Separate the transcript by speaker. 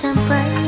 Speaker 1: Somebody.